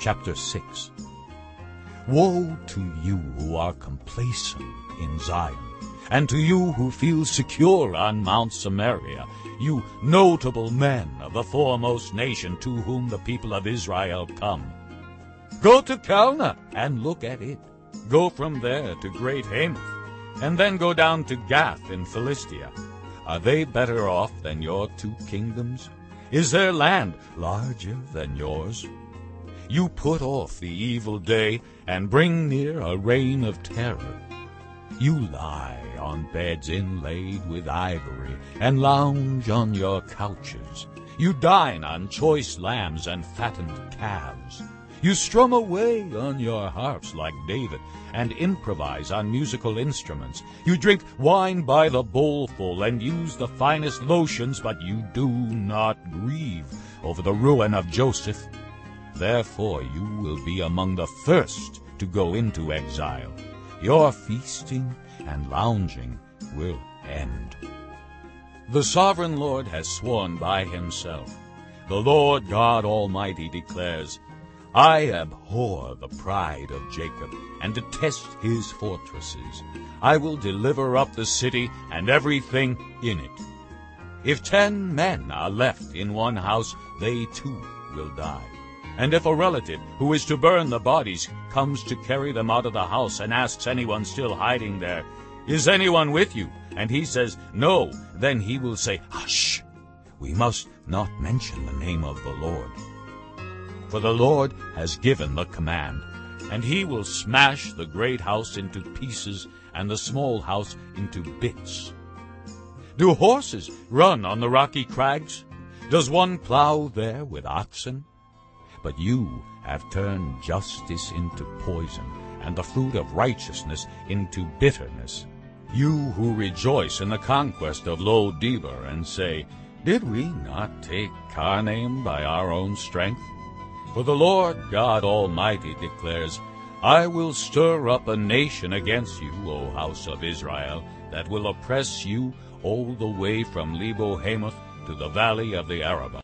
Chapter 6 Woe to you who are complacent in Zion, and to you who feel secure on Mount Samaria, you notable men of the foremost nation to whom the people of Israel come. Go to Calneh and look at it. Go from there to Great Hamath, and then go down to Gath in Philistia. Are they better off than your two kingdoms? Is their land larger than yours? You put off the evil day and bring near a reign of terror. You lie on beds inlaid with ivory and lounge on your couches. You dine on choice lambs and fattened calves. You strum away on your harps like David and improvise on musical instruments. You drink wine by the bowlful and use the finest lotions, but you do not grieve over the ruin of Joseph. Therefore you will be among the first to go into exile. Your feasting and lounging will end. The sovereign Lord has sworn by himself. The Lord God Almighty declares, I abhor the pride of Jacob, and detest his fortresses. I will deliver up the city and everything in it. If ten men are left in one house, they too will die. And if a relative who is to burn the bodies comes to carry them out of the house and asks anyone still hiding there, Is anyone with you? And he says, No, then he will say, Hush! We must not mention the name of the Lord. For the Lord has given the command, and he will smash the great house into pieces and the small house into bits. Do horses run on the rocky crags? Does one plow there with oxen? But you have turned justice into poison, and the fruit of righteousness into bitterness. You who rejoice in the conquest of Lo Debar and say, Did we not take Karnaim by our own strength? For the Lord God Almighty declares, I will stir up a nation against you, O house of Israel, that will oppress you all the way from Lebo Hamath to the valley of the Arabah.